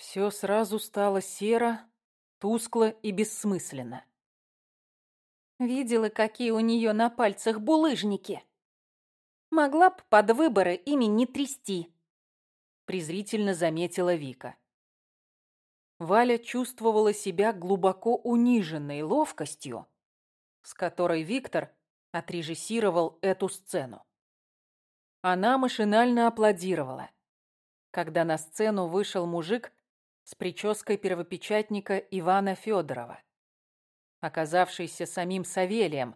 Все сразу стало серо, тускло и бессмысленно. Видела, какие у нее на пальцах булыжники. Могла б под выборы ими не трясти, презрительно заметила Вика. Валя чувствовала себя глубоко униженной ловкостью, с которой Виктор отрежиссировал эту сцену. Она машинально аплодировала, когда на сцену вышел мужик с прической первопечатника Ивана Федорова, оказавшийся самим Савелием,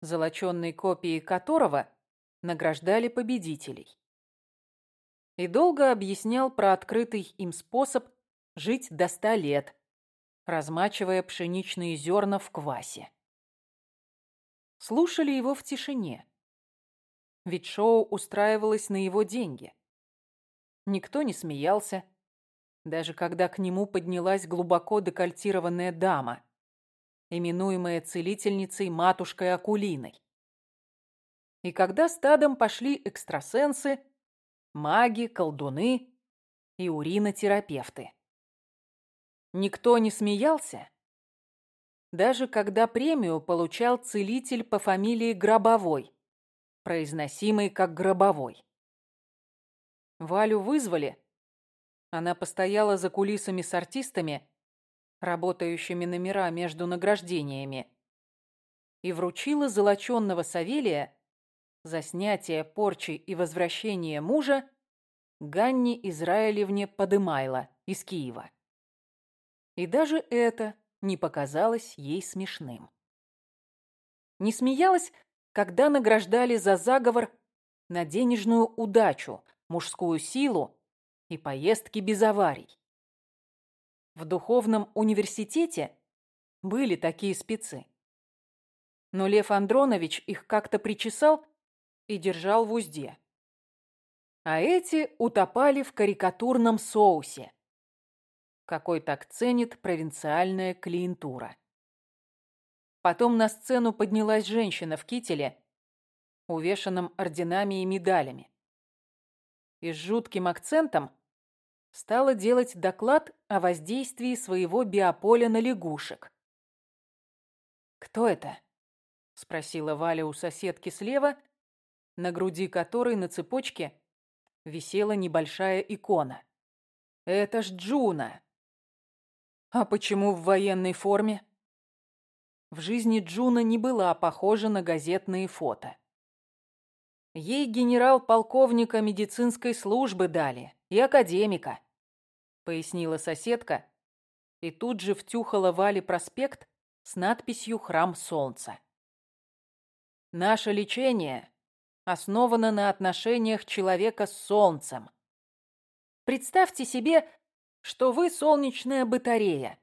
золоченной копией которого награждали победителей. И долго объяснял про открытый им способ жить до ста лет, размачивая пшеничные зерна в квасе. Слушали его в тишине. Ведь шоу устраивалось на его деньги. Никто не смеялся, даже когда к нему поднялась глубоко декольтированная дама, именуемая целительницей матушкой Акулиной. И когда стадом пошли экстрасенсы, маги, колдуны и уринотерапевты. Никто не смеялся, даже когда премию получал целитель по фамилии Гробовой, произносимый как Гробовой. Валю вызвали. Она постояла за кулисами с артистами, работающими номера между награждениями, и вручила золоченного Савелия за снятие порчи и возвращение мужа Ганне Израилевне Подымайло из Киева. И даже это не показалось ей смешным. Не смеялась, когда награждали за заговор на денежную удачу, мужскую силу и поездки без аварий. В духовном университете были такие спецы. Но Лев Андронович их как-то причесал и держал в узде. А эти утопали в карикатурном соусе, какой так ценит провинциальная клиентура. Потом на сцену поднялась женщина в кителе, увешанном орденами и медалями. И с жутким акцентом стала делать доклад о воздействии своего биополя на лягушек. «Кто это?» — спросила Валя у соседки слева, на груди которой на цепочке висела небольшая икона. «Это ж Джуна!» А почему в военной форме? В жизни Джуна не была похожа на газетные фото. Ей генерал-полковника медицинской службы дали и академика, пояснила соседка и тут же втюхала Вале проспект с надписью «Храм Солнца». Наше лечение основано на отношениях человека с Солнцем. Представьте себе что вы солнечная батарея.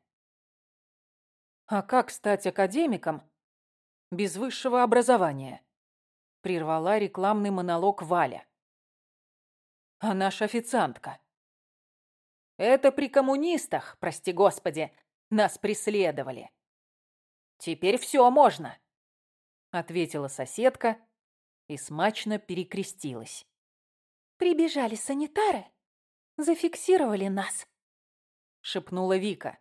А как стать академиком без высшего образования? Прервала рекламный монолог Валя. А наша официантка? Это при коммунистах, прости господи, нас преследовали. Теперь все можно, ответила соседка и смачно перекрестилась. Прибежали санитары, зафиксировали нас шепнула Вика.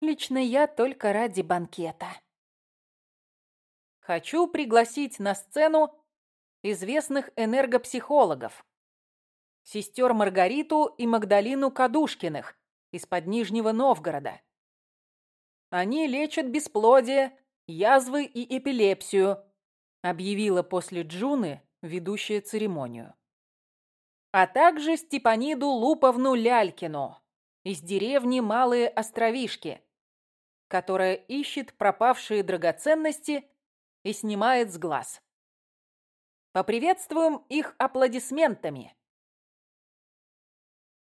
Лично я только ради банкета. Хочу пригласить на сцену известных энергопсихологов. Сестер Маргариту и Магдалину Кадушкиных из-под Нижнего Новгорода. Они лечат бесплодие, язвы и эпилепсию, объявила после Джуны ведущая церемонию. А также Степаниду Луповну Лялькину, из деревни Малые Островишки, которая ищет пропавшие драгоценности и снимает с глаз. Поприветствуем их аплодисментами.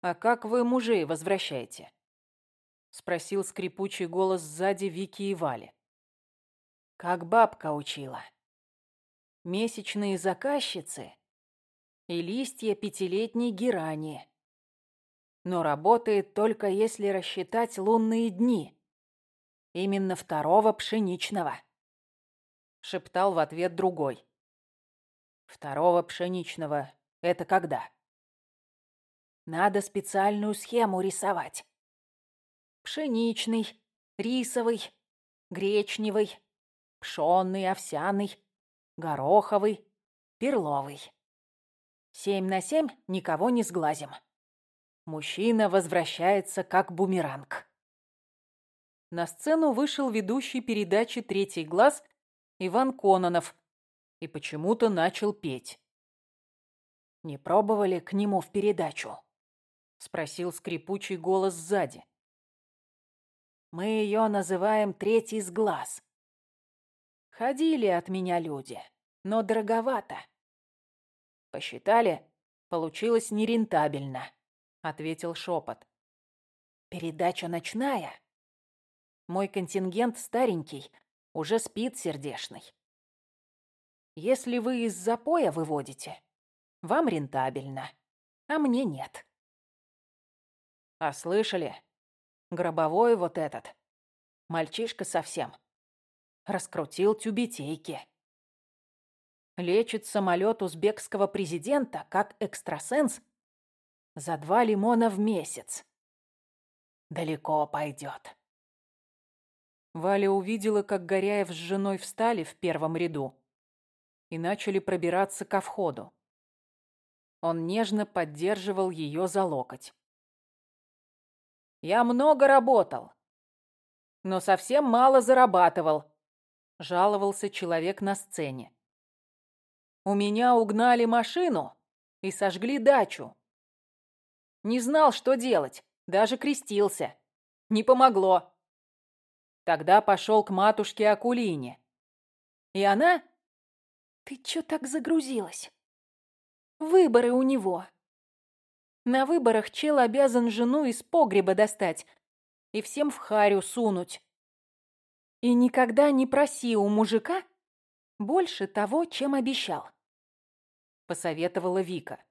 «А как вы мужей возвращаете?» — спросил скрипучий голос сзади Вики и Вали. «Как бабка учила. Месячные заказчицы и листья пятилетней герани но работает только если рассчитать лунные дни. Именно второго пшеничного. Шептал в ответ другой. Второго пшеничного — это когда? Надо специальную схему рисовать. Пшеничный, рисовый, гречневый, пшенный, овсяный, гороховый, перловый. Семь на семь никого не сглазим. Мужчина возвращается как бумеранг. На сцену вышел ведущий передачи «Третий глаз» Иван Кононов и почему-то начал петь. «Не пробовали к нему в передачу?» — спросил скрипучий голос сзади. «Мы ее называем «Третий с глаз». Ходили от меня люди, но дороговато. Посчитали, получилось нерентабельно», — ответил шепот. «Передача ночная. Мой контингент старенький, уже спит сердешный. Если вы из запоя выводите, вам рентабельно, а мне нет». А слышали? Гробовой вот этот. Мальчишка совсем. Раскрутил тюбетейки. Лечит самолет узбекского президента как экстрасенс за два лимона в месяц. Далеко пойдет. Валя увидела, как Горяев с женой встали в первом ряду и начали пробираться ко входу. Он нежно поддерживал ее за локоть. Я много работал, но совсем мало зарабатывал, жаловался человек на сцене. У меня угнали машину и сожгли дачу. Не знал, что делать, даже крестился. Не помогло. Тогда пошел к матушке Акулине. И она... Ты чё так загрузилась? Выборы у него. На выборах чел обязан жену из погреба достать и всем в харю сунуть. И никогда не проси у мужика больше того, чем обещал. Посоветовала Вика.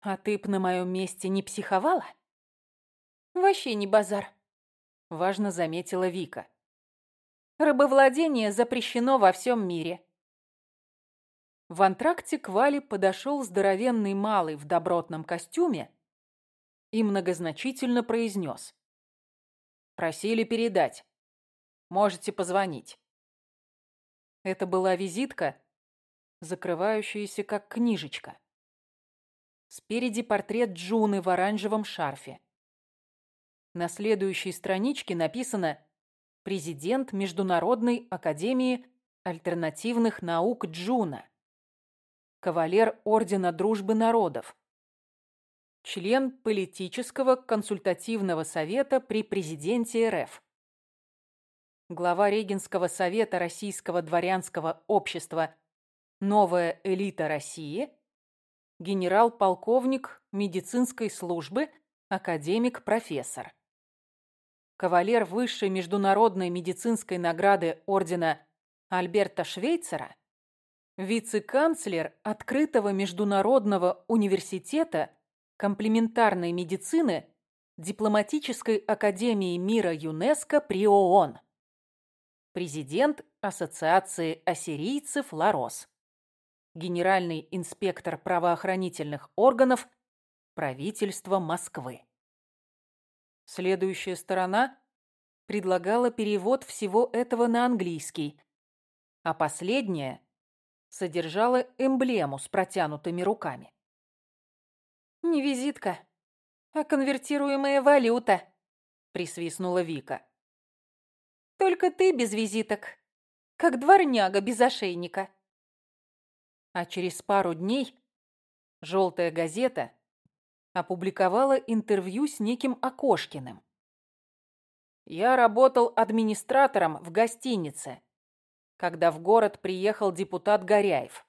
А ты б на моем месте не психовала? Вообще не базар. Важно заметила Вика. Рабовладение запрещено во всем мире. В антракте к Вале подошел здоровенный малый в добротном костюме и многозначительно произнес. «Просили передать. Можете позвонить». Это была визитка, закрывающаяся как книжечка. Спереди портрет Джуны в оранжевом шарфе. На следующей страничке написано «Президент Международной академии альтернативных наук Джуна» кавалер Ордена Дружбы Народов, член политического консультативного совета при президенте РФ, глава Регенского совета Российского дворянского общества «Новая элита России», генерал-полковник медицинской службы, академик-профессор. Кавалер высшей международной медицинской награды ордена Альберта Швейцера – Вице-канцлер открытого международного университета комплементарной медицины Дипломатической академии мира ЮНЕСКО при ООН. Президент Ассоциации ассирийцев Ларос. Генеральный инспектор правоохранительных органов правительства Москвы. Следующая сторона предлагала перевод всего этого на английский, а последняя содержала эмблему с протянутыми руками. «Не визитка, а конвертируемая валюта», — присвистнула Вика. «Только ты без визиток, как дворняга без ошейника». А через пару дней «Желтая газета» опубликовала интервью с неким Окошкиным. «Я работал администратором в гостинице», когда в город приехал депутат Горяев.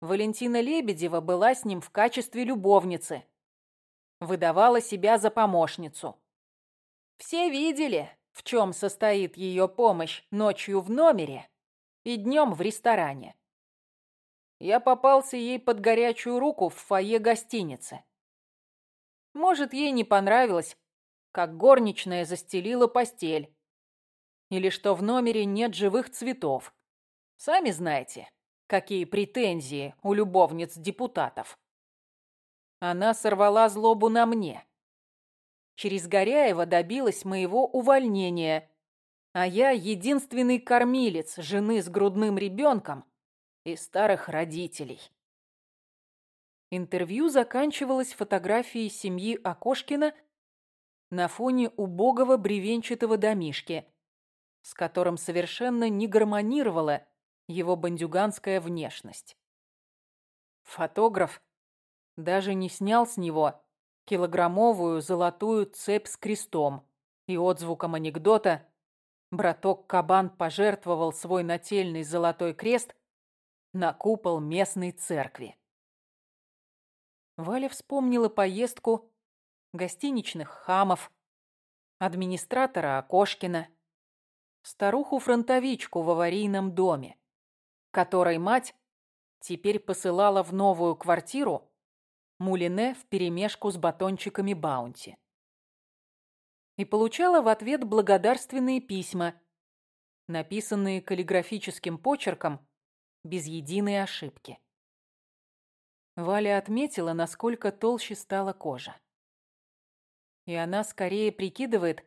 Валентина Лебедева была с ним в качестве любовницы. Выдавала себя за помощницу. Все видели, в чем состоит ее помощь ночью в номере и днем в ресторане. Я попался ей под горячую руку в фойе гостиницы. Может, ей не понравилось, как горничная застелила постель, или что в номере нет живых цветов. Сами знаете, какие претензии у любовниц депутатов. Она сорвала злобу на мне. Через Горяева добилась моего увольнения, а я единственный кормилец жены с грудным ребенком и старых родителей. Интервью заканчивалось фотографией семьи Окошкина на фоне убогого бревенчатого домишки, с которым совершенно не гармонировала его бандюганская внешность. Фотограф даже не снял с него килограммовую золотую цепь с крестом, и отзвуком анекдота браток Кабан пожертвовал свой нательный золотой крест на купол местной церкви. Валя вспомнила поездку гостиничных хамов, администратора Окошкина, старуху-фронтовичку в аварийном доме, которой мать теперь посылала в новую квартиру мулине вперемешку с батончиками баунти. И получала в ответ благодарственные письма, написанные каллиграфическим почерком без единой ошибки. Валя отметила, насколько толще стала кожа. И она скорее прикидывает,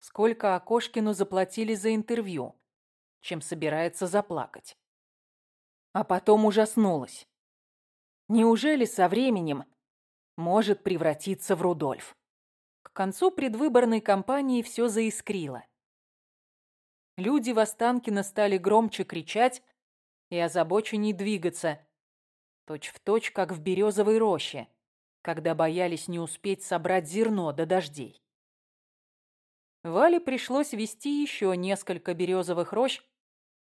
сколько Окошкину заплатили за интервью, чем собирается заплакать. А потом ужаснулась. Неужели со временем может превратиться в Рудольф? К концу предвыборной кампании все заискрило. Люди в Останкино стали громче кричать и озабоченней двигаться, точь в точь, как в березовой роще, когда боялись не успеть собрать зерно до дождей. Вале пришлось вести еще несколько березовых рощ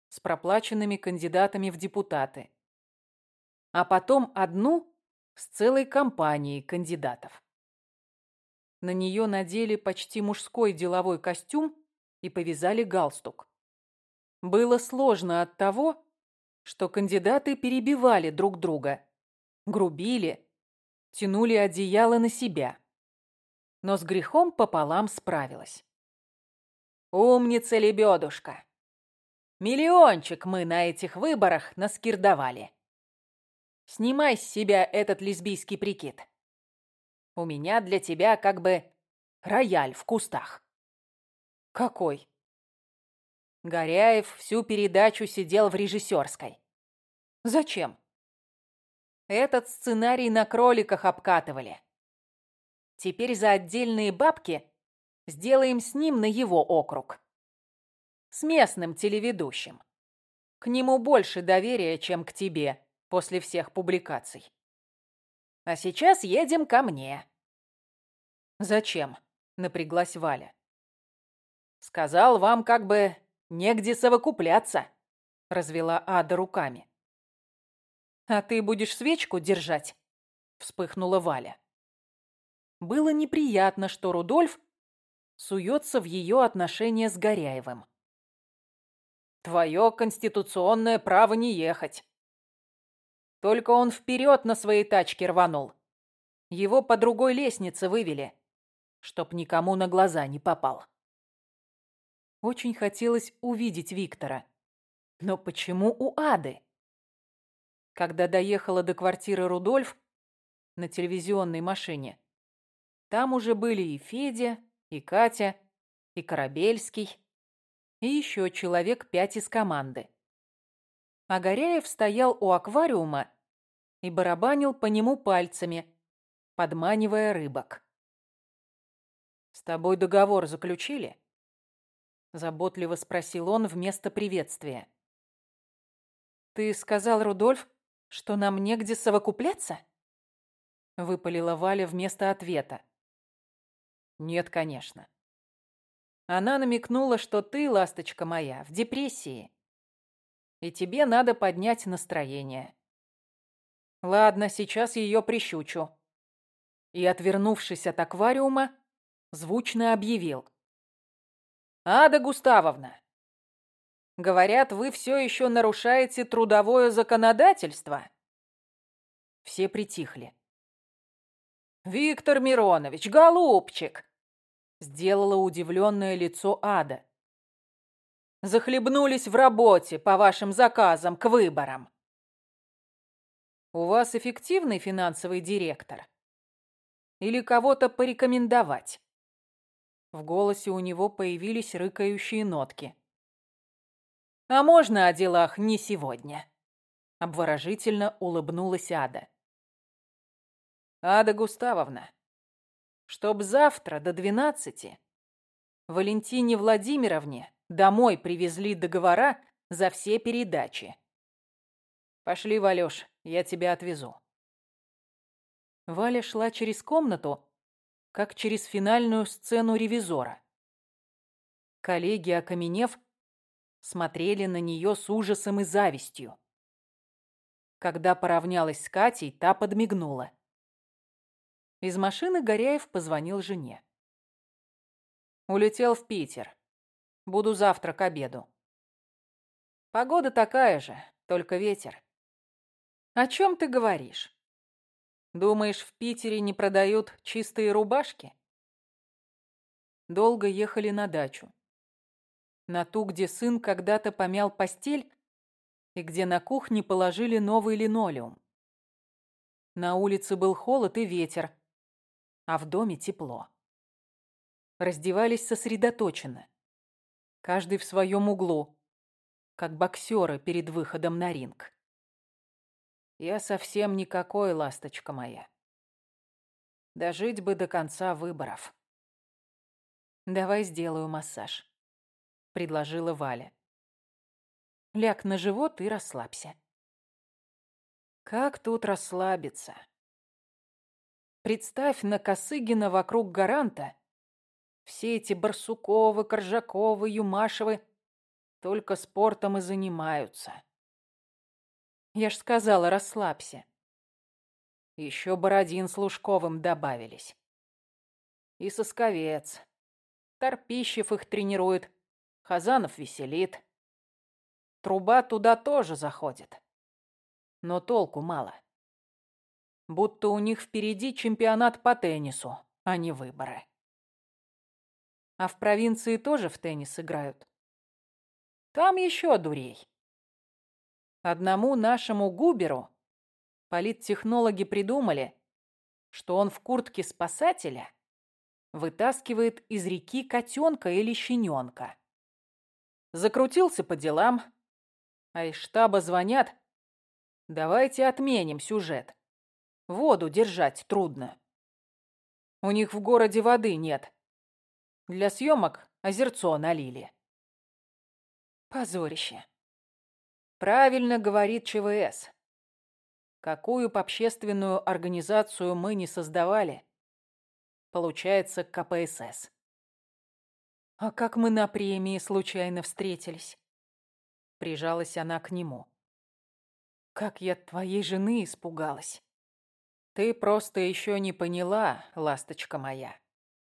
с проплаченными кандидатами в депутаты, а потом одну с целой компанией кандидатов. На нее надели почти мужской деловой костюм и повязали галстук. Было сложно от того, что кандидаты перебивали друг друга, грубили, тянули одеяло на себя. Но с грехом пополам справилась. «Умница, лебедушка! Миллиончик мы на этих выборах наскирдовали. Снимай с себя этот лесбийский прикид. У меня для тебя как бы рояль в кустах». «Какой?» Горяев всю передачу сидел в режиссерской. Зачем? Этот сценарий на кроликах обкатывали. Теперь за отдельные бабки сделаем с ним на его округ. С местным телеведущим. К нему больше доверия, чем к тебе после всех публикаций. А сейчас едем ко мне. Зачем? Напряглась Валя. Сказал вам как бы Негде совокупляться, развела Ада руками. А ты будешь свечку держать? Вспыхнула Валя. Было неприятно, что Рудольф суется в ее отношения с Горяевым. Твое конституционное право не ехать. Только он вперед на своей тачке рванул. Его по другой лестнице вывели, чтоб никому на глаза не попал. Очень хотелось увидеть Виктора. Но почему у Ады? Когда доехала до квартиры Рудольф на телевизионной машине, там уже были и Федя, и Катя, и Корабельский, и еще человек пять из команды. А Горяев стоял у аквариума и барабанил по нему пальцами, подманивая рыбок. «С тобой договор заключили?» Заботливо спросил он вместо приветствия. «Ты сказал, Рудольф, что нам негде совокупляться?» Выпалила Валя вместо ответа. «Нет, конечно. Она намекнула, что ты, ласточка моя, в депрессии. И тебе надо поднять настроение. Ладно, сейчас ее прищучу». И, отвернувшись от аквариума, звучно объявил. «Ада Густавовна, говорят, вы все еще нарушаете трудовое законодательство?» Все притихли. «Виктор Миронович, голубчик!» Сделала удивленное лицо Ада. «Захлебнулись в работе по вашим заказам к выборам». «У вас эффективный финансовый директор?» Или кого-то порекомендовать?» В голосе у него появились рыкающие нотки. «А можно о делах не сегодня?» Обворожительно улыбнулась Ада. «Ада Густавовна, чтоб завтра до двенадцати Валентине Владимировне домой привезли договора за все передачи. Пошли, Валёш, я тебя отвезу». Валя шла через комнату, как через финальную сцену ревизора. Коллеги, окаменев, смотрели на нее с ужасом и завистью. Когда поравнялась с Катей, та подмигнула. Из машины Горяев позвонил жене. Улетел в Питер. Буду завтра к обеду. Погода такая же, только ветер. О чем ты говоришь? Думаешь, в Питере не продают чистые рубашки? Долго ехали на дачу. На ту, где сын когда-то помял постель и где на кухне положили новый линолеум. На улице был холод и ветер, а в доме тепло. Раздевались сосредоточенно, каждый в своем углу, как боксеры перед выходом на ринг. Я совсем никакой, ласточка моя. Дожить бы до конца выборов. «Давай сделаю массаж», — предложила Валя. Ляг на живот и расслабься. Как тут расслабиться? Представь на Косыгина вокруг гаранта. Все эти Барсуковы, Коржаковы, Юмашевы только спортом и занимаются. Я ж сказала, расслабься. Еще Бородин с Лужковым добавились. И Сосковец. Торпищев их тренирует. Хазанов веселит. Труба туда тоже заходит. Но толку мало. Будто у них впереди чемпионат по теннису, а не выборы. А в провинции тоже в теннис играют. Там еще дурей. Одному нашему Губеру политтехнологи придумали, что он в куртке спасателя вытаскивает из реки котенка или щененка. Закрутился по делам, а из штаба звонят. Давайте отменим сюжет. Воду держать трудно. У них в городе воды нет. Для съемок озерцо налили. Позорище. Правильно говорит ЧВС. Какую бы общественную организацию мы не создавали, получается КПСС. А как мы на премии случайно встретились? Прижалась она к нему. Как я твоей жены испугалась. Ты просто еще не поняла, ласточка моя,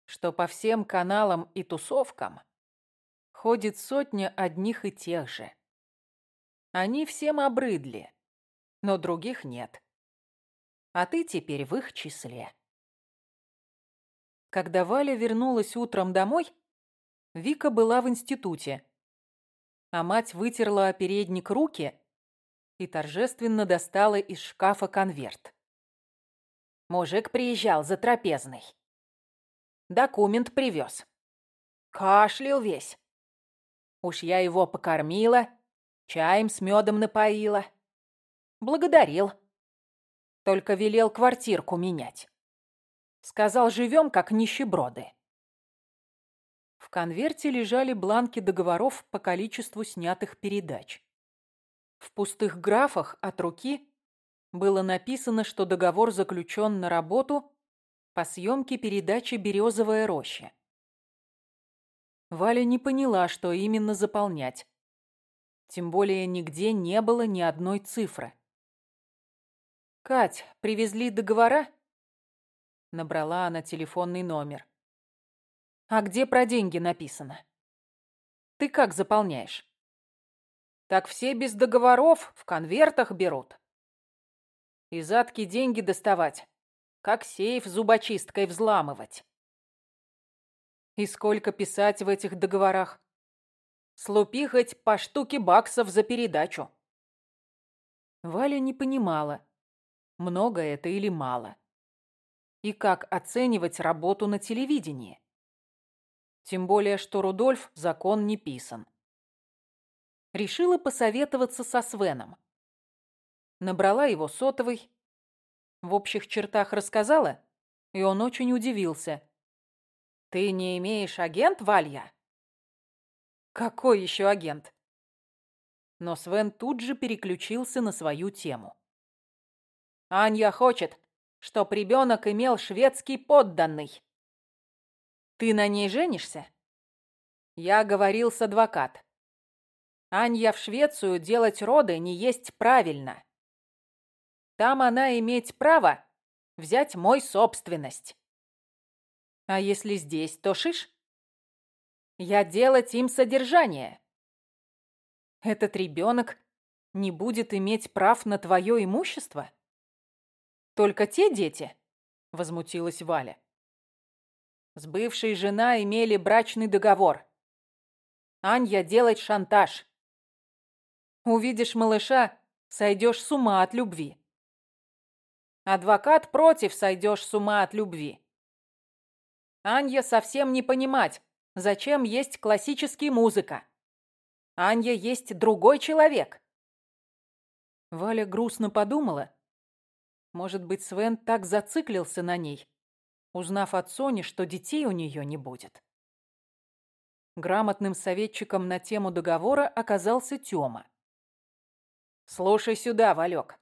что по всем каналам и тусовкам ходит сотня одних и тех же. Они всем обрыдли, но других нет. А ты теперь в их числе. Когда Валя вернулась утром домой, Вика была в институте а мать вытерла о передник руки и торжественно достала из шкафа конверт. Мужик приезжал за трапезной. Документ привез. Кашлял весь. Уж я его покормила, чаем с медом напоила. Благодарил. Только велел квартирку менять. Сказал, живем как нищеброды. В конверте лежали бланки договоров по количеству снятых передач. В пустых графах от руки было написано, что договор заключен на работу по съемке передачи «Березовая роща». Валя не поняла, что именно заполнять. Тем более нигде не было ни одной цифры. «Кать, привезли договора?» Набрала она телефонный номер. А где про деньги написано? Ты как заполняешь? Так все без договоров в конвертах берут. И задки деньги доставать, как сейф зубочисткой взламывать. И сколько писать в этих договорах? Слупи хоть по штуке баксов за передачу. Валя не понимала, много это или мало. и как оценивать работу на телевидении. Тем более, что Рудольф закон не писан. Решила посоветоваться со Свеном. Набрала его сотовый, в общих чертах рассказала, и он очень удивился. «Ты не имеешь агент, Валья?» «Какой еще агент?» Но Свен тут же переключился на свою тему. «Анья хочет, чтоб ребенок имел шведский подданный. Ты на ней женишься?» Я говорил с адвокат. Анья в Швецию делать роды не есть правильно. Там она иметь право взять мой собственность. А если здесь, то шиш? Я делать им содержание. Этот ребенок не будет иметь прав на твое имущество? Только те дети? Возмутилась Валя. С бывшей жена имели брачный договор. Анья делать шантаж. Увидишь малыша, сойдешь с ума от любви. Адвокат против, сойдешь с ума от любви. Анья совсем не понимать, зачем есть классический музыка. Анья есть другой человек. Валя грустно подумала. Может быть, Свен так зациклился на ней, узнав от Сони, что детей у нее не будет. Грамотным советчиком на тему договора оказался Тёма. «Слушай сюда, Валек.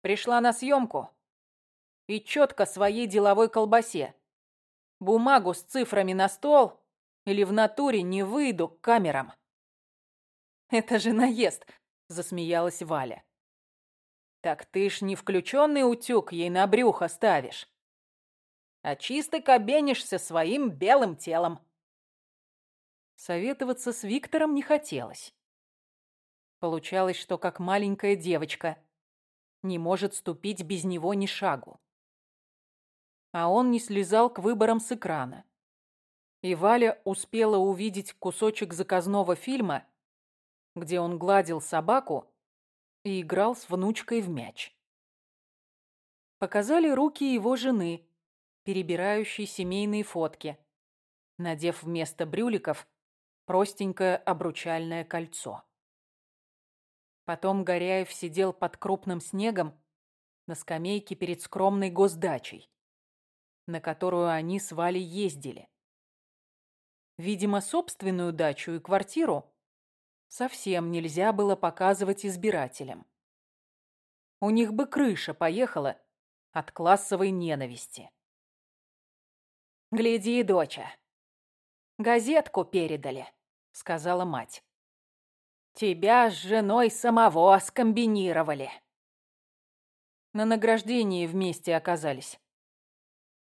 Пришла на съемку и четко своей деловой колбасе. Бумагу с цифрами на стол или в натуре не выйду к камерам. «Это же наезд!» – засмеялась Валя. «Так ты ж не включенный утюг ей на брюхо ставишь, а чисто кабенишься своим белым телом». Советоваться с Виктором не хотелось. Получалось, что как маленькая девочка – не может ступить без него ни шагу. А он не слезал к выборам с экрана. И Валя успела увидеть кусочек заказного фильма, где он гладил собаку и играл с внучкой в мяч. Показали руки его жены, перебирающей семейные фотки, надев вместо брюликов простенькое обручальное кольцо. Потом Горяев сидел под крупным снегом на скамейке перед скромной госдачей, на которую они с Валей ездили. Видимо, собственную дачу и квартиру совсем нельзя было показывать избирателям. У них бы крыша поехала от классовой ненависти. «Гляди, доча, газетку передали», — сказала мать. Тебя с женой самого скомбинировали. На награждении вместе оказались.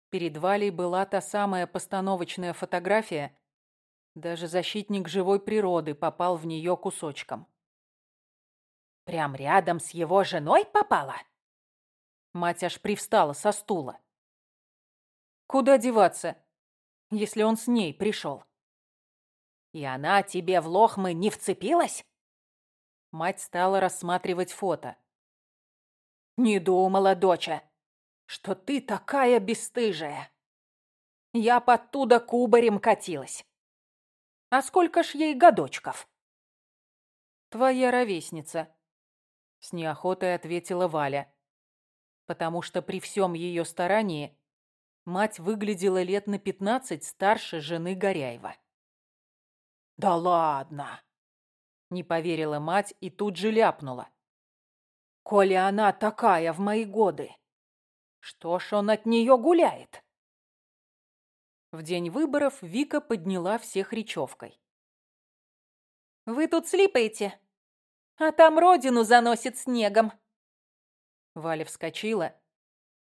Перед Валей была та самая постановочная фотография. Даже защитник живой природы попал в нее кусочком. Прям рядом с его женой попала? Мать аж привстала со стула. Куда деваться, если он с ней пришел? И она тебе в лохмы не вцепилась? Мать стала рассматривать фото. «Не думала, доча, что ты такая бесстыжая. Я подтуда кубарем катилась. А сколько ж ей годочков?» «Твоя ровесница», — с неохотой ответила Валя, потому что при всем ее старании мать выглядела лет на пятнадцать старше жены Горяева. «Да ладно!» Не поверила мать и тут же ляпнула. «Коли она такая в мои годы, что ж он от нее гуляет?» В день выборов Вика подняла всех речевкой. «Вы тут слипаете, а там родину заносит снегом!» Валя вскочила,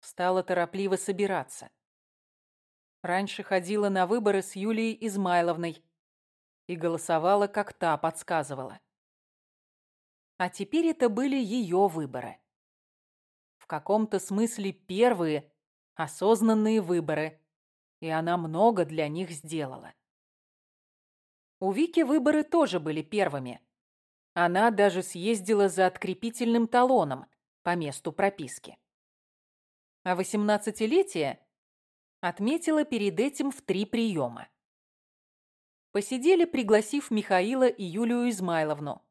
стала торопливо собираться. Раньше ходила на выборы с Юлией Измайловной, и голосовала, как та подсказывала. А теперь это были ее выборы. В каком-то смысле первые осознанные выборы, и она много для них сделала. У Вики выборы тоже были первыми. Она даже съездила за открепительным талоном по месту прописки. а восемнадцатилетие отметила перед этим в три приема. Посидели, пригласив Михаила и Юлию Измайловну.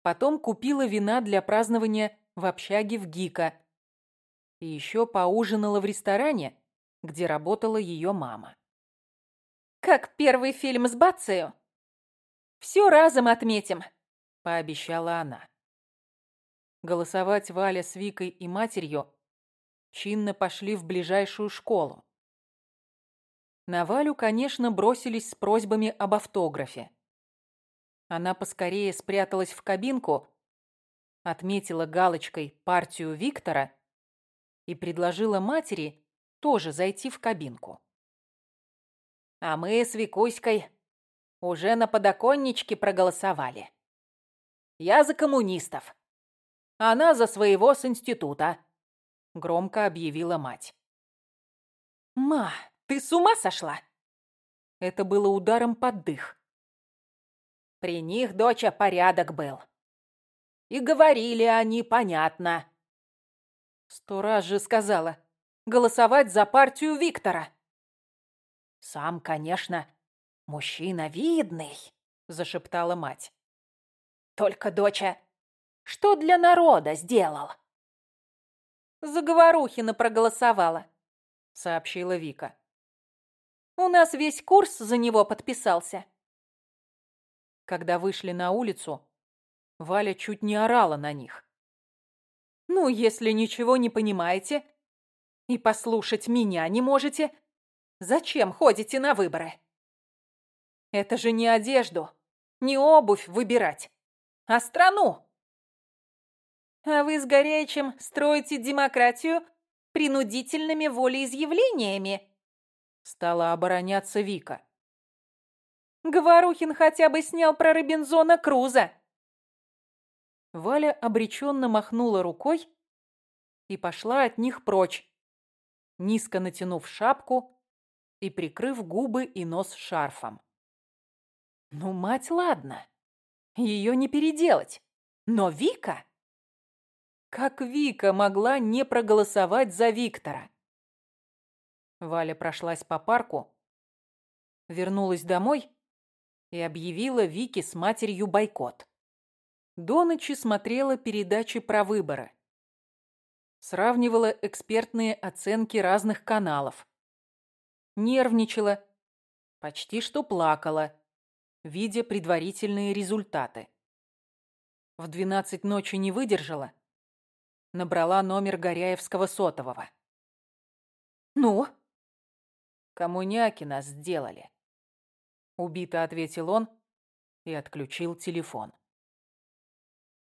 Потом купила вина для празднования в общаге в ГИКа. И еще поужинала в ресторане, где работала ее мама. «Как первый фильм с Бацио? Все разом отметим», — пообещала она. Голосовать Валя с Викой и матерью чинно пошли в ближайшую школу. На Валю, конечно, бросились с просьбами об автографе. Она поскорее спряталась в кабинку, отметила галочкой партию Виктора и предложила матери тоже зайти в кабинку. А мы с Викуськой уже на подоконничке проголосовали. Я за коммунистов. Она за своего с института громко объявила мать. «Ма, ты с ума сошла?» Это было ударом под дых. При них, доча, порядок был. И говорили они понятно. Сто раз же сказала. Голосовать за партию Виктора. Сам, конечно, мужчина видный, зашептала мать. Только, доча, что для народа сделал? За Говорухина проголосовала», — сообщила Вика. «У нас весь курс за него подписался». Когда вышли на улицу, Валя чуть не орала на них. «Ну, если ничего не понимаете и послушать меня не можете, зачем ходите на выборы? Это же не одежду, не обувь выбирать, а страну!» А вы с Горячим строите демократию принудительными волеизъявлениями?» Стала обороняться Вика. Говорухин хотя бы снял про Робинзона Круза. Валя обреченно махнула рукой и пошла от них прочь, низко натянув шапку и прикрыв губы и нос шарфом. Ну, мать, ладно, ее не переделать, но Вика... Как Вика могла не проголосовать за Виктора? Валя прошлась по парку, вернулась домой и объявила Вике с матерью бойкот. До ночи смотрела передачи про выборы. Сравнивала экспертные оценки разных каналов. Нервничала, почти что плакала, видя предварительные результаты. В двенадцать ночи не выдержала – набрала номер Горяевского сотового. «Ну?» «Коммуняки нас сделали», — убито ответил он и отключил телефон.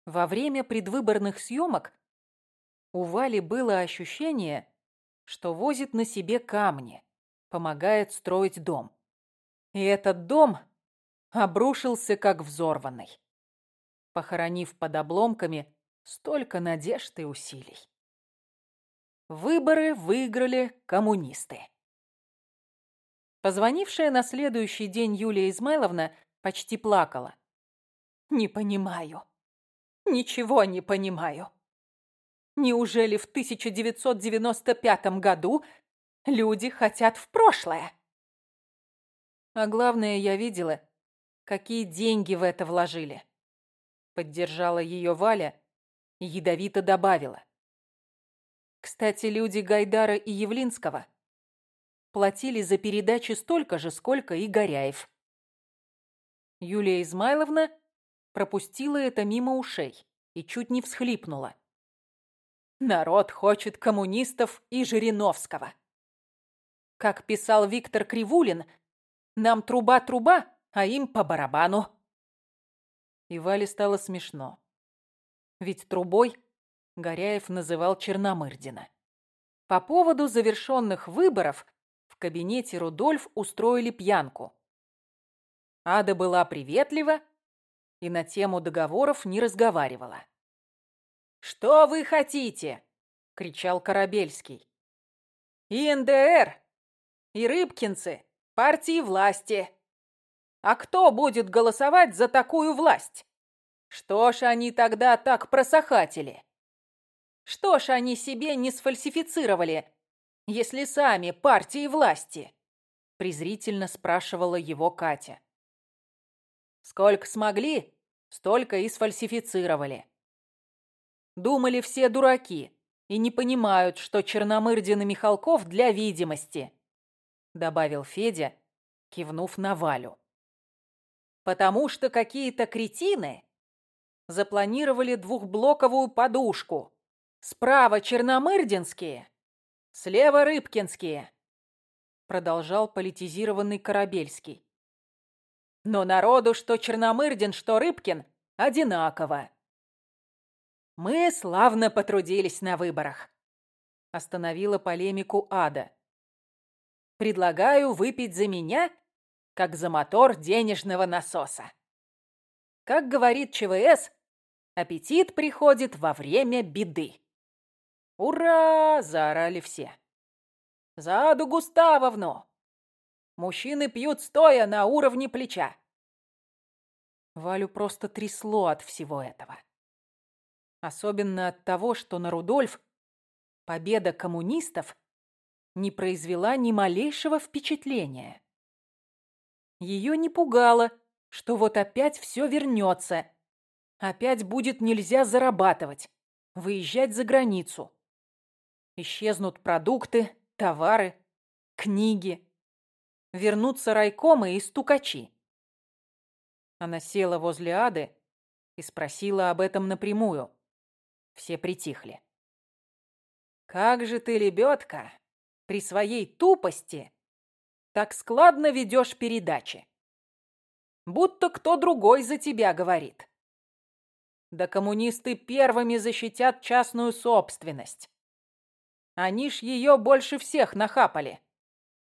Во время предвыборных съемок у Вали было ощущение, что возит на себе камни, помогает строить дом. И этот дом обрушился как взорванный, похоронив под обломками Столько надежд и усилий. Выборы выиграли коммунисты. Позвонившая на следующий день Юлия Измайловна почти плакала. «Не понимаю. Ничего не понимаю. Неужели в 1995 году люди хотят в прошлое?» А главное, я видела, какие деньги в это вложили. Поддержала ее Валя, и ядовито добавила. Кстати, люди Гайдара и Явлинского платили за передачи столько же, сколько и Горяев. Юлия Измайловна пропустила это мимо ушей и чуть не всхлипнула. Народ хочет коммунистов и Жириновского. Как писал Виктор Кривулин, нам труба-труба, а им по барабану. И Вале стало смешно. Ведь трубой Горяев называл Черномырдина. По поводу завершенных выборов в кабинете Рудольф устроили пьянку. Ада была приветлива и на тему договоров не разговаривала. «Что вы хотите?» — кричал Корабельский. «И НДР, и рыбкинцы, партии власти. А кто будет голосовать за такую власть?» Что ж они тогда так просохатели? Что ж они себе не сфальсифицировали, если сами партии власти?» презрительно спрашивала его Катя. «Сколько смогли, столько и сфальсифицировали. Думали все дураки и не понимают, что Черномырдин и Михалков для видимости», добавил Федя, кивнув на Валю. «Потому что какие-то кретины запланировали двухблоковую подушку. Справа черномырдинские, слева рыбкинские», продолжал политизированный Корабельский. «Но народу, что Черномырдин, что Рыбкин, одинаково. Мы славно потрудились на выборах», остановила полемику Ада. «Предлагаю выпить за меня, как за мотор денежного насоса. Как говорит ЧВС, аппетит приходит во время беды». «Ура!» – заорали все. «За Аду Густавовну!» Мужчины пьют стоя на уровне плеча. Валю просто трясло от всего этого. Особенно от того, что на Рудольф победа коммунистов не произвела ни малейшего впечатления. Ее не пугало, что вот опять все вернется. Опять будет нельзя зарабатывать, выезжать за границу. Исчезнут продукты, товары, книги. Вернутся райкомы и стукачи. Она села возле Ады и спросила об этом напрямую. Все притихли. «Как же ты, лебедка, при своей тупости так складно ведешь передачи? Будто кто другой за тебя говорит. Да коммунисты первыми защитят частную собственность. Они ж ее больше всех нахапали,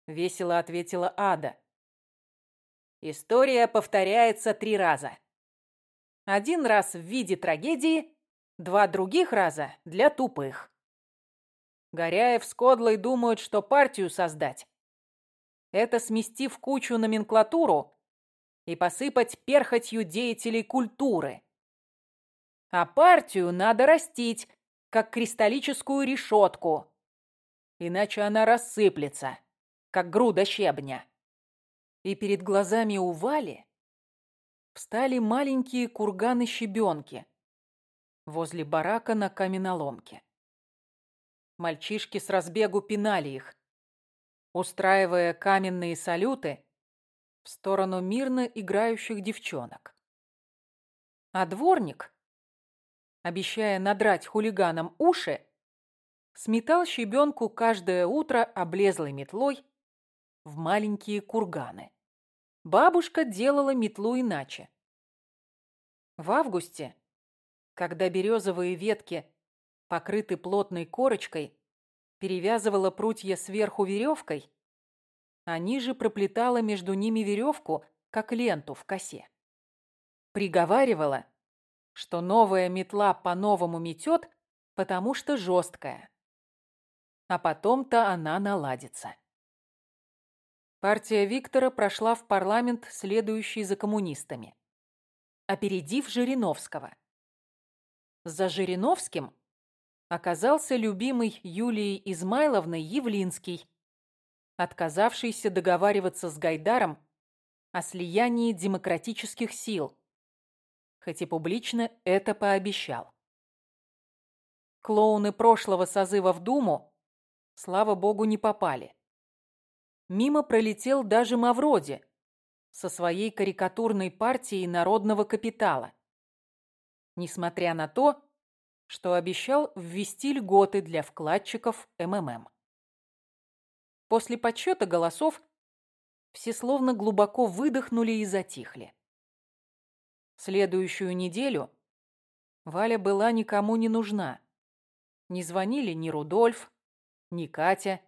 весело ответила Ада. История повторяется три раза. Один раз в виде трагедии, два других раза для тупых. Горяев с Кодлой думают, что партию создать. Это смести в кучу номенклатуру и посыпать перхотью деятелей культуры. А партию надо растить, как кристаллическую решетку, иначе она рассыплется, как груда щебня. И перед глазами у Вали встали маленькие курганы-щебенки возле барака на каменоломке. Мальчишки с разбегу пинали их, устраивая каменные салюты в сторону мирно играющих девчонок. А дворник, обещая надрать хулиганам уши, сметал щебенку каждое утро облезлой метлой в маленькие курганы. Бабушка делала метлу иначе. В августе, когда березовые ветки покрыты плотной корочкой, перевязывала прутья сверху веревкой, а ниже проплетала между ними веревку, как ленту в косе. Приговаривала, что новая метла по-новому метет, потому что жесткая а потом-то она наладится. Партия Виктора прошла в парламент, следующий за коммунистами, опередив Жириновского. За Жириновским оказался любимый Юлией Измайловной Явлинский, отказавшийся договариваться с Гайдаром о слиянии демократических сил, хоть и публично это пообещал. Клоуны прошлого созыва в Думу слава богу, не попали. Мимо пролетел даже Мавроди со своей карикатурной партией народного капитала. Несмотря на то, что обещал ввести льготы для вкладчиков МММ. После подсчета голосов все словно глубоко выдохнули и затихли. Следующую неделю Валя была никому не нужна. Не звонили ни Рудольф, ни Катя,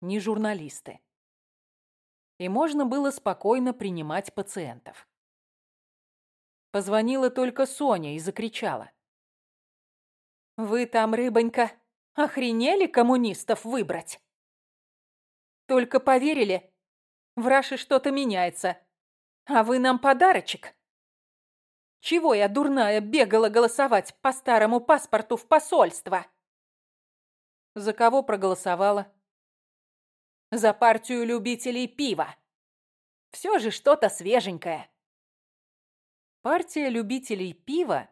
ни журналисты. И можно было спокойно принимать пациентов. Позвонила только Соня и закричала. «Вы там, рыбонька, охренели коммунистов выбрать? Только поверили, в Раше что-то меняется, а вы нам подарочек. Чего я, дурная, бегала голосовать по старому паспорту в посольство?» За кого проголосовала? За партию любителей пива. Все же что-то свеженькое. Партия любителей пива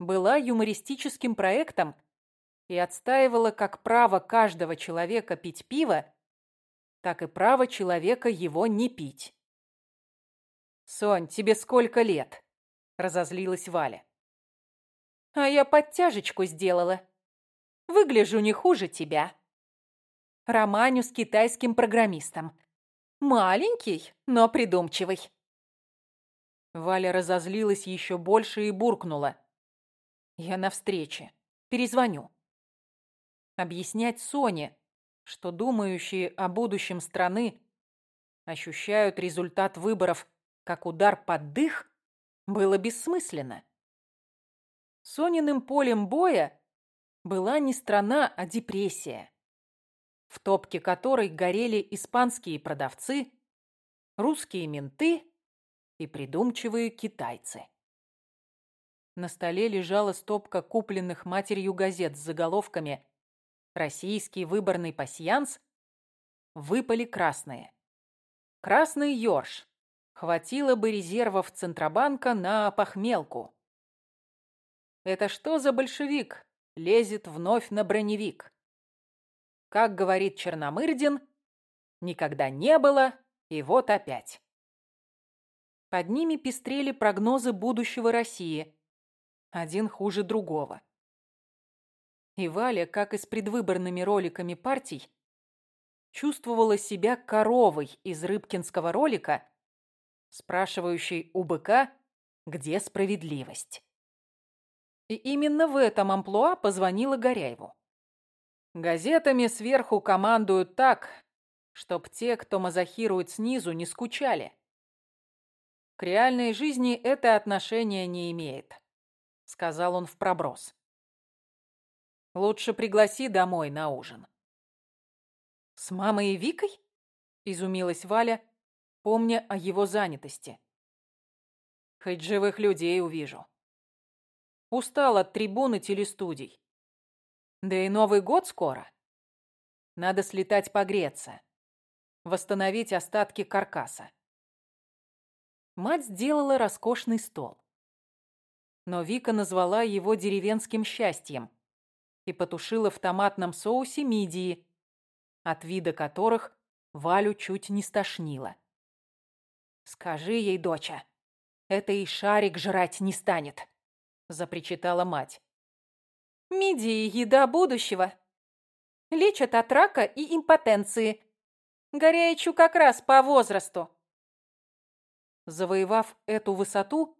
была юмористическим проектом и отстаивала как право каждого человека пить пиво, так и право человека его не пить. «Сонь, тебе сколько лет?» — разозлилась Валя. «А я подтяжечку сделала. Выгляжу не хуже тебя. Романю с китайским программистом. Маленький, но придумчивый». Валя разозлилась еще больше и буркнула. «Я на встрече. Перезвоню». Объяснять Соне, что думающие о будущем страны ощущают результат выборов как удар под дых, было бессмысленно. Сониным полем боя была не страна, а депрессия, в топке которой горели испанские продавцы, русские менты и придумчивые китайцы. На столе лежала стопка купленных матерью газет с заголовками «Российский выборный пасьянс», выпали красные. «Красный Ёрш», Хватило бы резервов Центробанка на похмелку. Это что за большевик лезет вновь на броневик? Как говорит Черномырдин, никогда не было, и вот опять. Под ними пестрели прогнозы будущего России, один хуже другого. И Валя, как и с предвыборными роликами партий, чувствовала себя коровой из рыбкинского ролика, спрашивающий у быка, где справедливость. И именно в этом амплуа позвонила Горяеву. Газетами сверху командуют так, чтоб те, кто мазохирует снизу, не скучали. К реальной жизни это отношение не имеет, сказал он в проброс. Лучше пригласи домой на ужин. С мамой и Викой? Изумилась Валя, помня о его занятости. Хоть живых людей увижу. Устал от трибуны телестудий. Да и Новый год скоро. Надо слетать погреться. Восстановить остатки каркаса. Мать сделала роскошный стол. Но Вика назвала его деревенским счастьем и потушила в томатном соусе мидии, от вида которых Валю чуть не стошнило. «Скажи ей, доча, это и шарик жрать не станет», — запричитала мать. «Мидии — еда будущего. Лечат от рака и импотенции. Горячу как раз по возрасту». Завоевав эту высоту,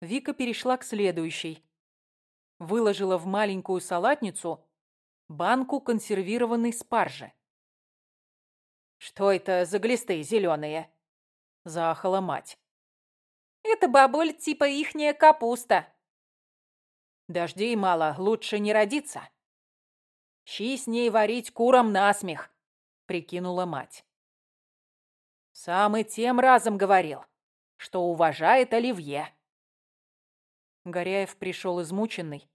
Вика перешла к следующей. Выложила в маленькую салатницу банку консервированной спаржи. «Что это за глисты зеленые?» — заахала мать. «Это, бабуль, типа ихняя капуста». «Дождей мало, лучше не родиться». «Щи с ней варить курам насмех», — прикинула мать. «Сам и тем разом говорил, что уважает Оливье». Горяев пришел измученный,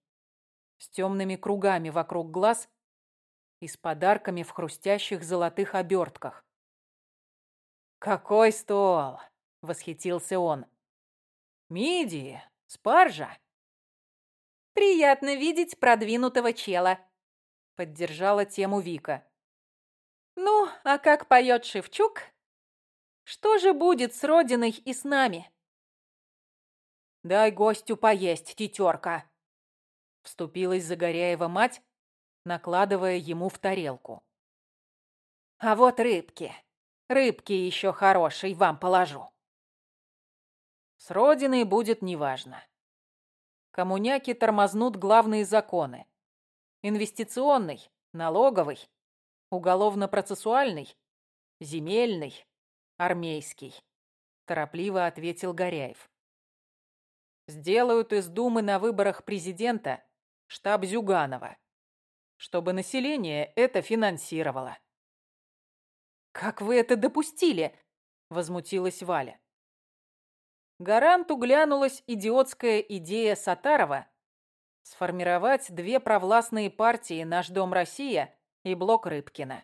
с темными кругами вокруг глаз и с подарками в хрустящих золотых обертках. «Какой стол!» — восхитился он. «Мидии, спаржа!» «Приятно видеть продвинутого чела», — поддержала тему Вика. «Ну, а как поет Шевчук? Что же будет с Родиной и с нами?» «Дай гостю поесть, тетерка!» Вступилась Загоряева мать, накладывая ему в тарелку. «А вот рыбки!» Рыбки еще хорошей вам положу. С родиной будет неважно. Коммуняки тормознут главные законы. Инвестиционный, налоговый, уголовно-процессуальный, земельный, армейский, торопливо ответил Горяев. Сделают из Думы на выборах президента штаб Зюганова, чтобы население это финансировало. «Как вы это допустили?» — возмутилась Валя. Гаранту глянулась идиотская идея Сатарова сформировать две провластные партии «Наш дом Россия» и блок Рыбкина.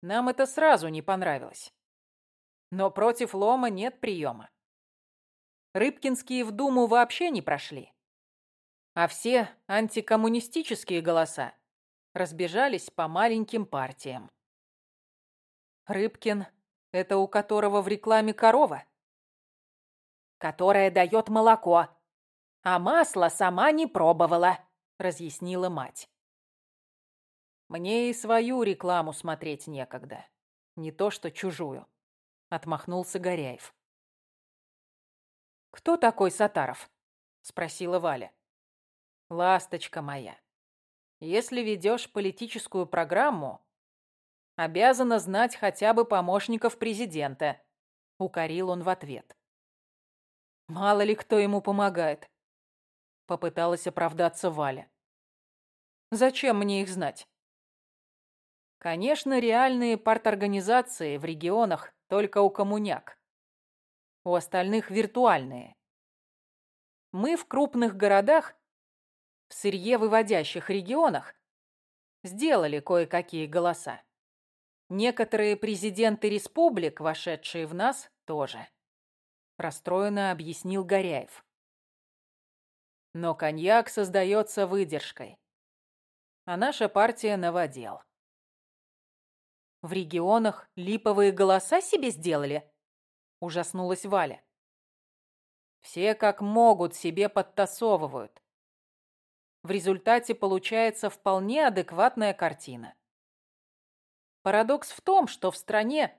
Нам это сразу не понравилось. Но против лома нет приема. Рыбкинские в Думу вообще не прошли. А все антикоммунистические голоса разбежались по маленьким партиям. Рыбкин — это у которого в рекламе корова? Которая дает молоко, а масло сама не пробовала, разъяснила мать. Мне и свою рекламу смотреть некогда, не то что чужую, отмахнулся Горяев. Кто такой Сатаров? спросила Валя. Ласточка моя, если ведешь политическую программу, обязана знать хотя бы помощников президента, укорил он в ответ. Мало ли кто ему помогает, попыталась оправдаться Валя. Зачем мне их знать? Конечно, реальные парторганизации в регионах только у коммуняк. У остальных виртуальные. Мы в крупных городах в сырье выводящих регионах сделали кое-какие голоса. Некоторые президенты республик, вошедшие в нас, тоже. Расстроенно объяснил Горяев. Но коньяк создается выдержкой. А наша партия новодел. В регионах липовые голоса себе сделали? Ужаснулась Валя. Все как могут себе подтасовывают. В результате получается вполне адекватная картина. Парадокс в том, что в стране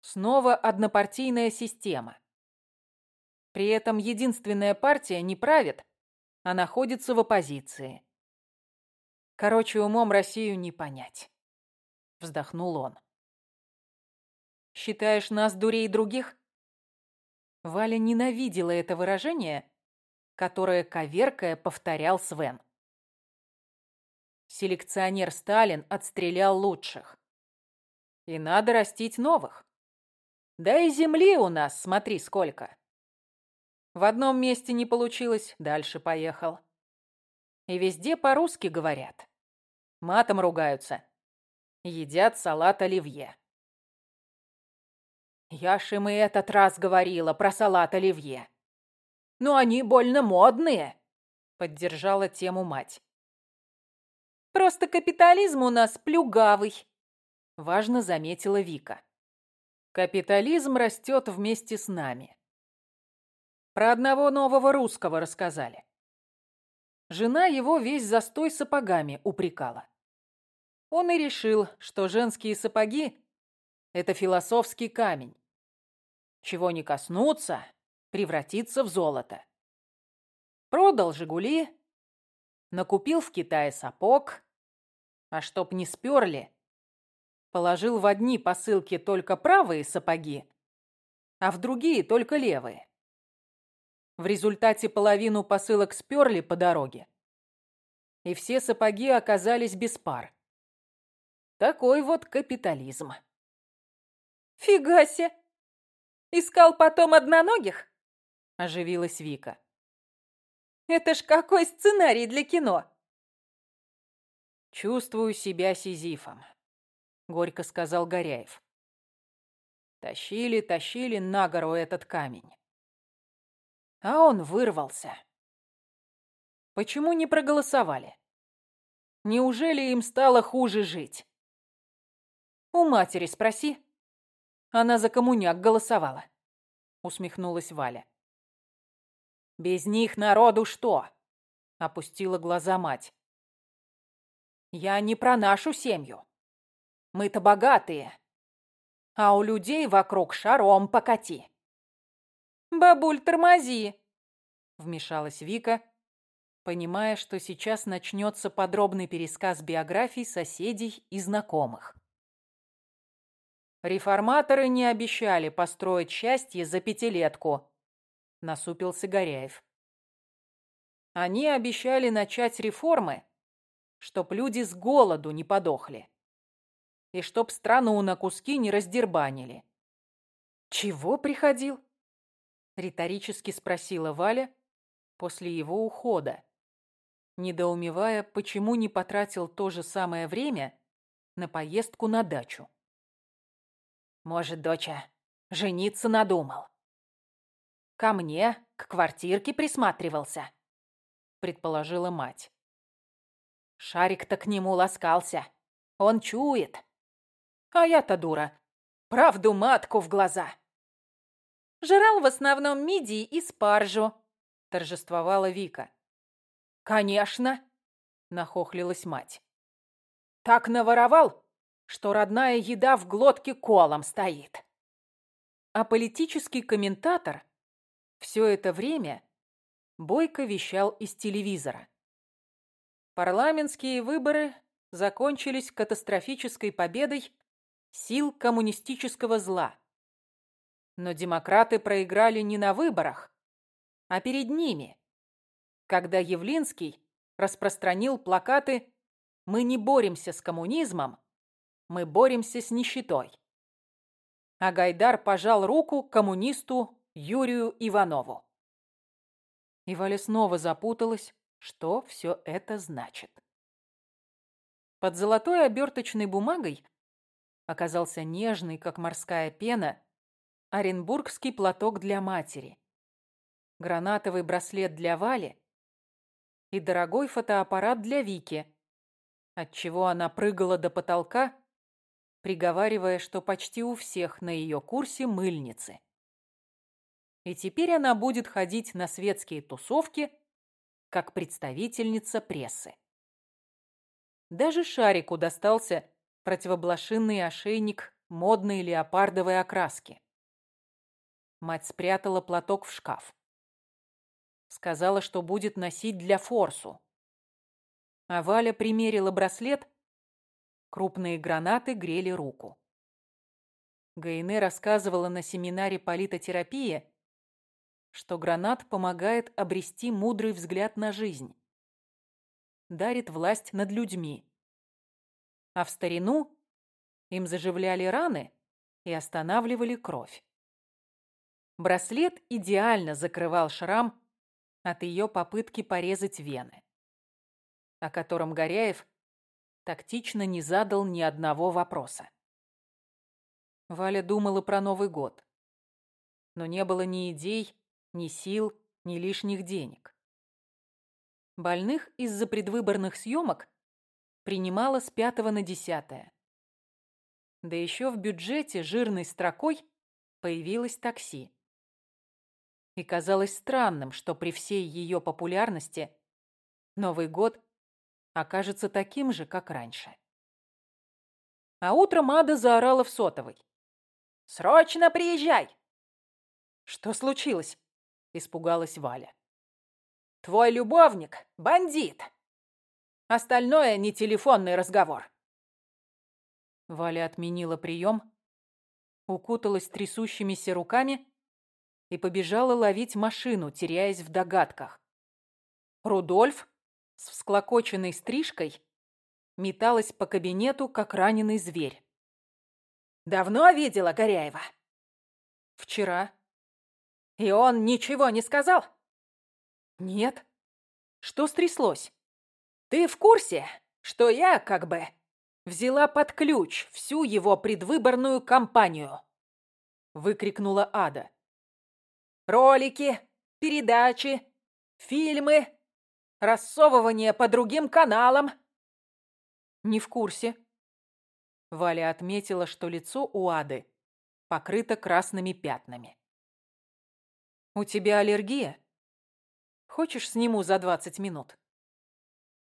снова однопартийная система. При этом единственная партия не правит, а находится в оппозиции. Короче, умом Россию не понять. Вздохнул он. Считаешь нас дурей других? Валя ненавидела это выражение которое, коверкая, повторял Свен. Селекционер Сталин отстрелял лучших. И надо растить новых. Да и земли у нас, смотри, сколько. В одном месте не получилось, дальше поехал. И везде по-русски говорят. Матом ругаются. Едят салат оливье. Я ж им и этот раз говорила про салат оливье. Но они больно модные», — поддержала тему мать. «Просто капитализм у нас плюгавый», — важно заметила Вика. «Капитализм растет вместе с нами». Про одного нового русского рассказали. Жена его весь застой сапогами упрекала. Он и решил, что женские сапоги — это философский камень. Чего не коснуться, превратиться в золото. Продал «Жигули», накупил в Китае сапог, а чтоб не сперли, положил в одни посылки только правые сапоги, а в другие только левые. В результате половину посылок сперли по дороге, и все сапоги оказались без пар. Такой вот капитализм. «Фига себе! Искал потом одноногих?» оживилась Вика. Это ж какой сценарий для кино! Чувствую себя сизифом, горько сказал Горяев. Тащили, тащили на гору этот камень. А он вырвался. Почему не проголосовали? Неужели им стало хуже жить? У матери спроси. Она за коммуняк голосовала, усмехнулась Валя. Без них народу что? Опустила глаза мать. Я не про нашу семью. Мы-то богатые. А у людей вокруг шаром покати. Бабуль, тормози! Вмешалась Вика, понимая, что сейчас начнется подробный пересказ биографий соседей и знакомых. Реформаторы не обещали построить счастье за пятилетку, — насупился Горяев. Они обещали начать реформы, чтоб люди с голоду не подохли. И чтоб страну на куски не раздербанили. «Чего приходил?» — риторически спросила Валя после его ухода, недоумевая, почему не потратил то же самое время на поездку на дачу. Может, доча, жениться надумал? Ко мне, к квартирке присматривался, предположила мать. Шарик-то к нему ласкался. Он чует. А я-то дура. Правду матку в глаза. Жрал в основном мидии и спаржу, торжествовала Вика. Конечно, нахохлилась мать. Так наворовал, что родная еда в глотке колом стоит. А политический комментатор все это время бойко вещал из телевизора. Парламентские выборы закончились катастрофической победой сил коммунистического зла. Но демократы проиграли не на выборах, а перед ними, когда Явлинский распространил плакаты «Мы не боремся с коммунизмом, мы боремся с нищетой». А Гайдар пожал руку коммунисту Юрию Иванову. И Валя снова запуталась, что все это значит. Под золотой оберточной бумагой оказался нежный, как морская пена, оренбургский платок для матери, гранатовый браслет для Вали и дорогой фотоаппарат для Вики, отчего она прыгала до потолка, приговаривая, что почти у всех на ее курсе мыльницы. И теперь она будет ходить на светские тусовки, как представительница прессы. Даже Шарику достался противоблошинный ошейник модной леопардовой окраски. Мать спрятала платок в шкаф. Сказала, что будет носить для форсу. А Валя примерила браслет. Крупные гранаты грели руку. Гайне рассказывала на семинаре политотерапии, что гранат помогает обрести мудрый взгляд на жизнь. Дарит власть над людьми а в старину им заживляли раны и останавливали кровь. Браслет идеально закрывал шрам от ее попытки порезать вены, о котором Горяев тактично не задал ни одного вопроса. Валя думала про Новый год, но не было ни идей, ни сил, ни лишних денег. Больных из-за предвыборных съемок принимала с пятого на десятое. Да еще в бюджете жирной строкой появилось такси. И казалось странным, что при всей ее популярности Новый год окажется таким же, как раньше. А утром Ада заорала в сотовой. «Срочно приезжай!» «Что случилось?» – испугалась Валя. «Твой любовник – бандит!» Остальное не телефонный разговор. Валя отменила прием, укуталась трясущимися руками и побежала ловить машину, теряясь в догадках. Рудольф с всклокоченной стрижкой металась по кабинету, как раненый зверь. «Давно видела Горяева?» «Вчера». «И он ничего не сказал?» «Нет». «Что стряслось?» Ты в курсе, что я, как бы, взяла под ключ всю его предвыборную кампанию?» Выкрикнула Ада. «Ролики, передачи, фильмы, рассовывание по другим каналам». «Не в курсе». Валя отметила, что лицо у Ады покрыто красными пятнами. «У тебя аллергия? Хочешь, сниму за двадцать минут?»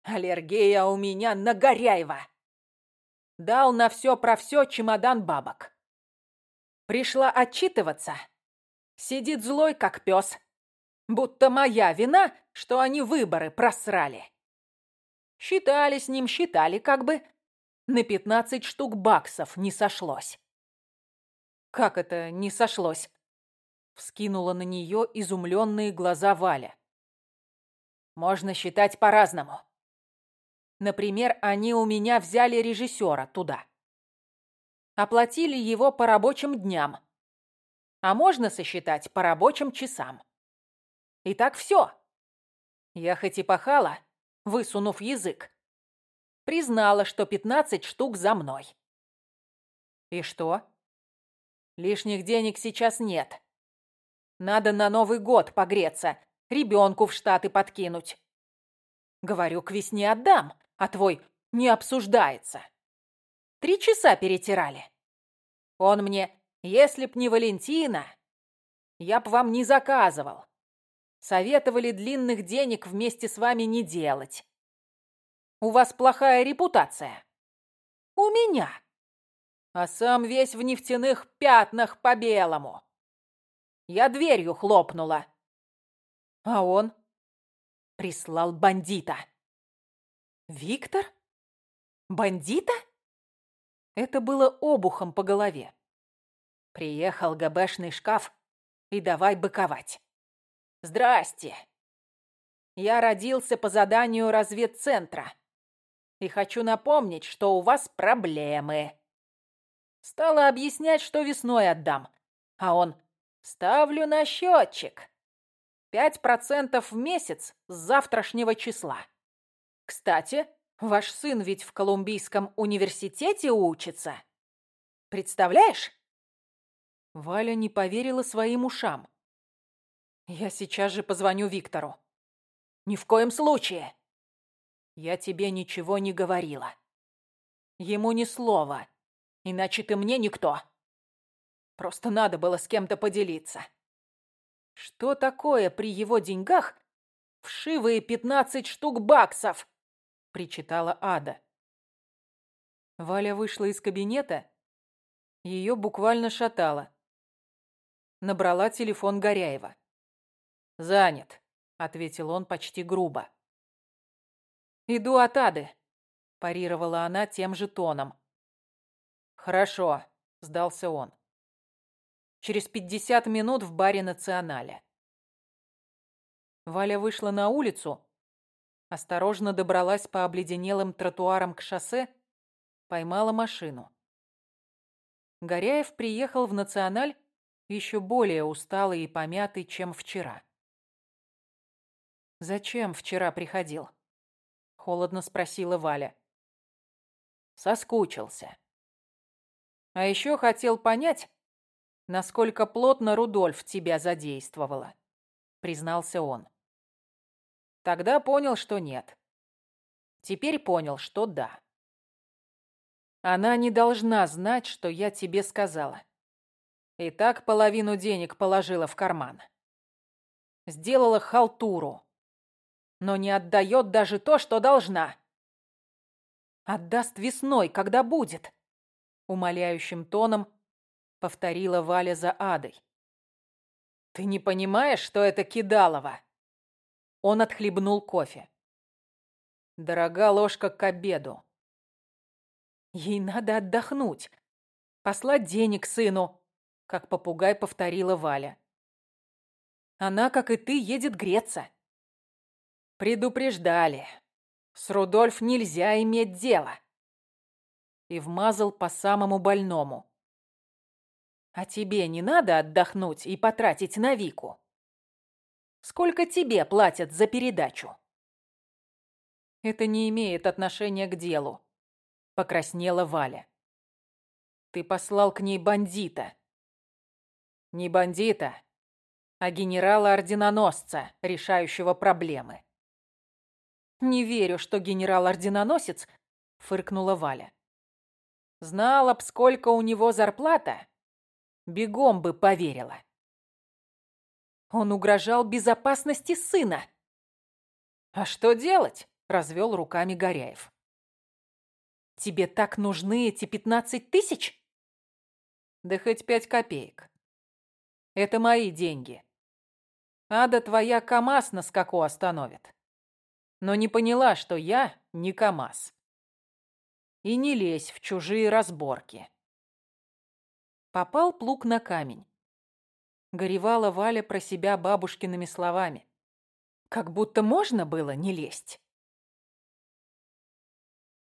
Аллергия у меня на Горяева. Дал на все про все чемодан бабок. Пришла отчитываться. Сидит злой, как пес. Будто моя вина, что они выборы просрали. Считали с ним, считали как бы. На пятнадцать штук баксов не сошлось. Как это не сошлось? Вскинула на нее изумленные глаза Валя. Можно считать по-разному. Например, они у меня взяли режиссера туда. Оплатили его по рабочим дням. А можно сосчитать по рабочим часам. И так все. Я хоть и пахала, высунув язык. Признала, что пятнадцать штук за мной. И что? Лишних денег сейчас нет. Надо на Новый год погреться, ребенку в Штаты подкинуть. Говорю, к весне отдам, а твой не обсуждается. Три часа перетирали. Он мне, если б не Валентина, я б вам не заказывал. Советовали длинных денег вместе с вами не делать. У вас плохая репутация. У меня. А сам весь в нефтяных пятнах по белому. Я дверью хлопнула. А он прислал бандита. Виктор? Бандита? Это было обухом по голове. Приехал ГБшный шкаф и давай быковать. Здрасте. Я родился по заданию разведцентра. И хочу напомнить, что у вас проблемы. Стала объяснять, что весной отдам. А он «Ставлю на счетчик. Пять процентов в месяц с завтрашнего числа. Кстати, ваш сын ведь в Колумбийском университете учится. Представляешь?» Валя не поверила своим ушам. Я сейчас же позвоню Виктору. Ни в коем случае. Я тебе ничего не говорила. Ему ни слова, иначе ты мне никто. Просто надо было с кем-то поделиться. Что такое при его деньгах вшивые пятнадцать штук баксов? Причитала Ада. Валя вышла из кабинета, ее буквально шатало. Набрала телефон Горяева. «Занят», — ответил он почти грубо. «Иду от Ады», — парировала она тем же тоном. «Хорошо», — сдался он. Через пятьдесят минут в баре «Националя». Валя вышла на улицу, осторожно добралась по обледенелым тротуарам к шоссе, поймала машину. Горяев приехал в «Националь» еще более усталый и помятый, чем вчера. «Зачем вчера приходил?» — холодно спросила Валя. Соскучился. А еще хотел понять, насколько плотно Рудольф тебя задействовала, признался он. Тогда понял, что нет. Теперь понял, что да. Она не должна знать, что я тебе сказала. И так половину денег положила в карман. Сделала халтуру но не отдает даже то, что должна. Отдаст весной, когда будет, умоляющим тоном повторила Валя за Адой. Ты не понимаешь, что это Кидалова? Он отхлебнул кофе. Дорога ложка к обеду. Ей надо отдохнуть, послать денег сыну, как попугай повторила Валя. Она, как и ты, едет греться. Предупреждали. С Рудольф нельзя иметь дело. И вмазал по самому больному. А тебе не надо отдохнуть и потратить на Вику? Сколько тебе платят за передачу? Это не имеет отношения к делу, покраснела Валя. Ты послал к ней бандита. Не бандита, а генерала-орденоносца, решающего проблемы. «Не верю, что генерал-орденоносец», — фыркнула Валя. «Знала б, сколько у него зарплата, бегом бы поверила». Он угрожал безопасности сына. «А что делать?» — развел руками Горяев. «Тебе так нужны эти пятнадцать тысяч?» «Да хоть пять копеек. Это мои деньги. Ада твоя КамАЗ на скаку остановит но не поняла, что я не КамАЗ. И не лезь в чужие разборки. Попал плуг на камень. Горевала Валя про себя бабушкиными словами. Как будто можно было не лезть.